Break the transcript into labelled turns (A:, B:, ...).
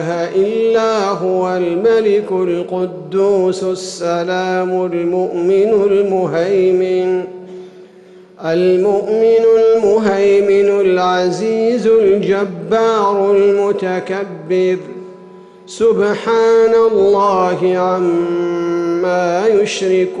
A: إله إلا هو الملك القدوس السلام المؤمن المهيمن المؤمن المهيمن العزيز الجبار المتكبر. سبحان الله عما يشركون.